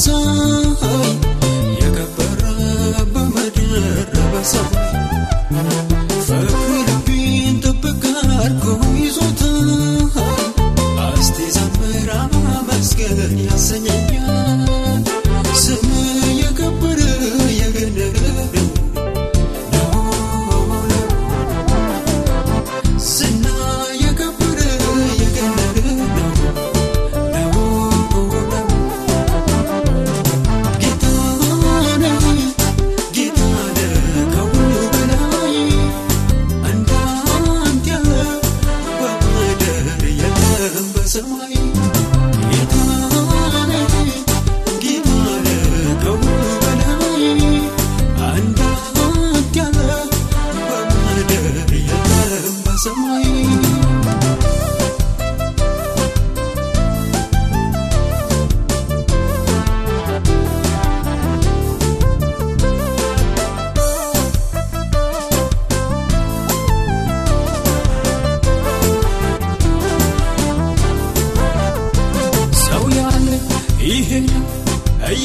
Rabasaa yakabba rabba madina rabasaa fakkii dubbiin toppaka harkoo isoota asteesaan muraama maskeen yaasa nyaanyaa.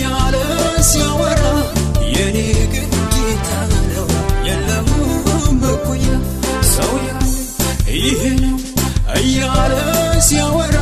እያለ ሲያወራ የኔ ግን ጌታ ነው። የለውም እኩያ ሰው ያለ ይሄ ነው እያለ ሲያወራ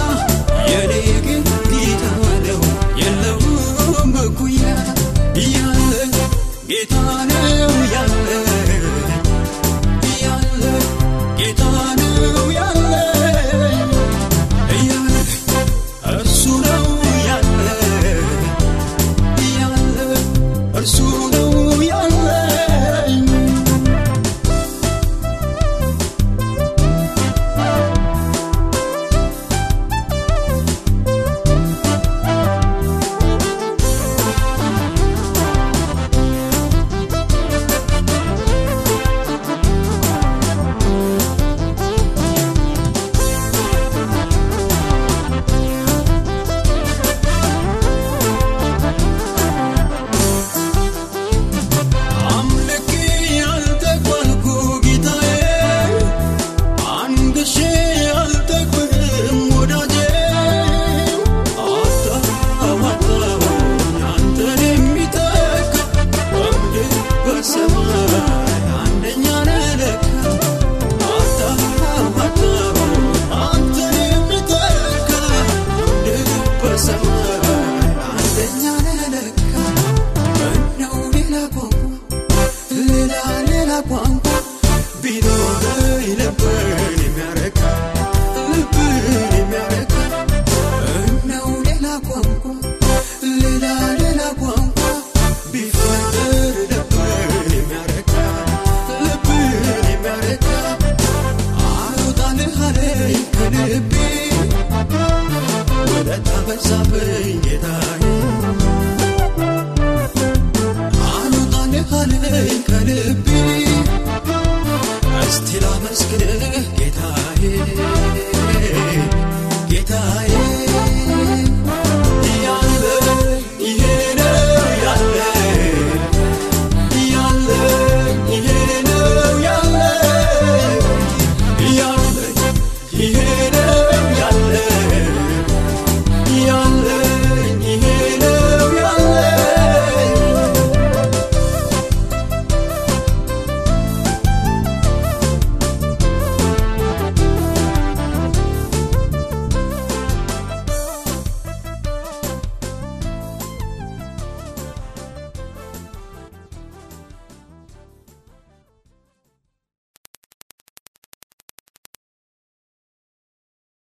Lip what's up with